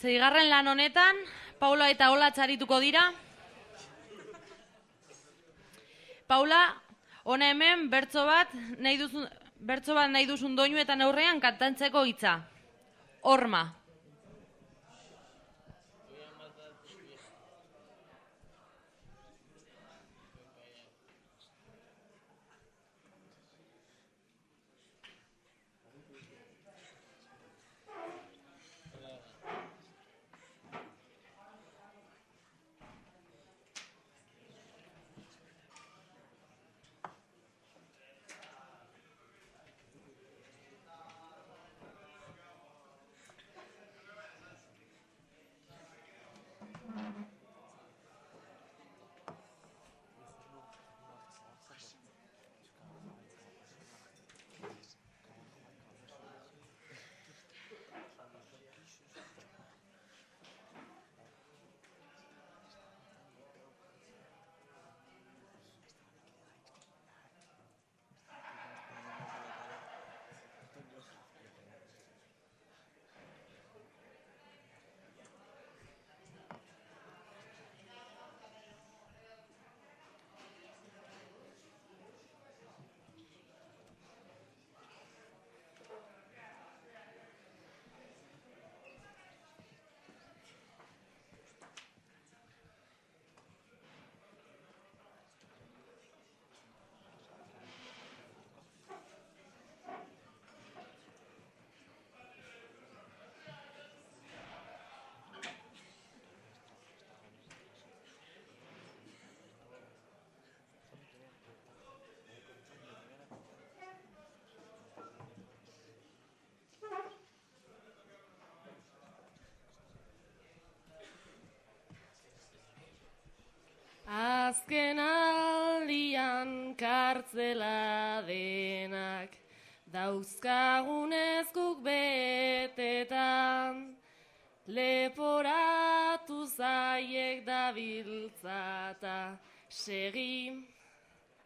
Zeigarren lan honetan, Paula eta Ola txarituko dira. Paula, hona hemen bertso bat nahi duzun, bertso bat nahi duzun doinu eta neurrean kantantzeko hitza. Horma. Azken aldian kartzela denak Dauzkagunez guk betetan. Leporatu zaiek dabiltzata Segi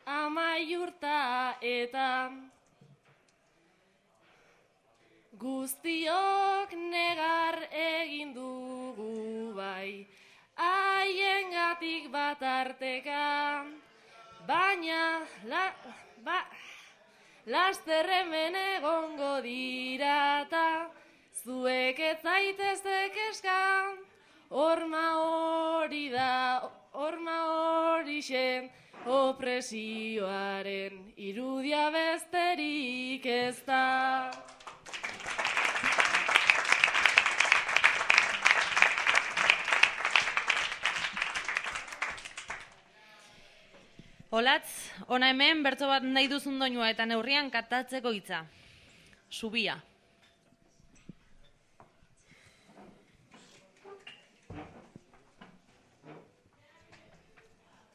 amaiurta eta. Guztiok negar bat arteka, baina la, ba, laster hemen egongo dirata, zuek ez zaiteztek eskan, horma hori da, horma hori zen, opresioaren irudia besterik ez da. Olatz, hona hemen bertso bat nahi duzun doinua eta neurrian katatzeko hitza. Subia.